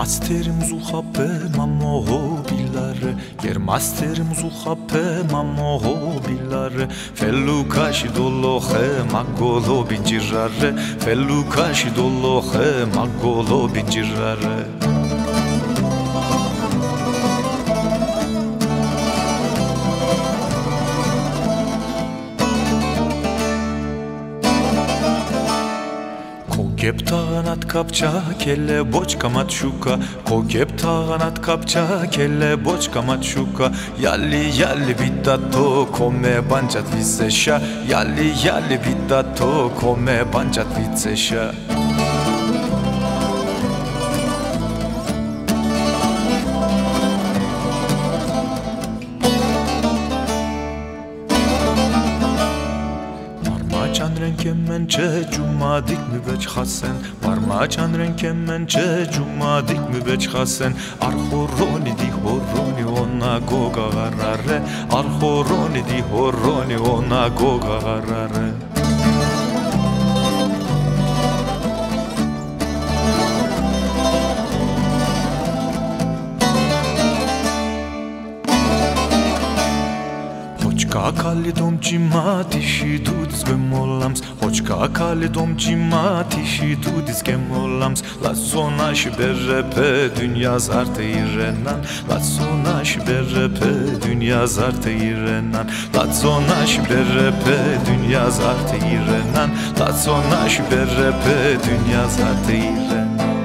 Germasterim zuhape mamo bilare Germasterim zuhape mamo bilare Felukashi dolohe magolo binjirare Felukashi dolohe magolo binjirare Кепта над капча келе бочка матшука Ко кепта над капча келе бочка матшука Ялли ялли бидато коме банчат вицеша Ялли ялли бидато коме банчат вицеша Parmaçanrenk hemen çecumadik mübeç hasen Parmaçanrenk hemen çecumadik mübeç hasen Arhoroni di horoni ona goga garare Arhoroni di horoni ona goga garare Kakali domci mati și dudis gemolams Hoci kakali domci mati și dudis gemolams La zona și bere pe dünya zarte irenan. La zona și bere pe dünya zarte irenan. La zona și bere pe dünya zarte irenan. La zona și bere pe dünya zarte irenan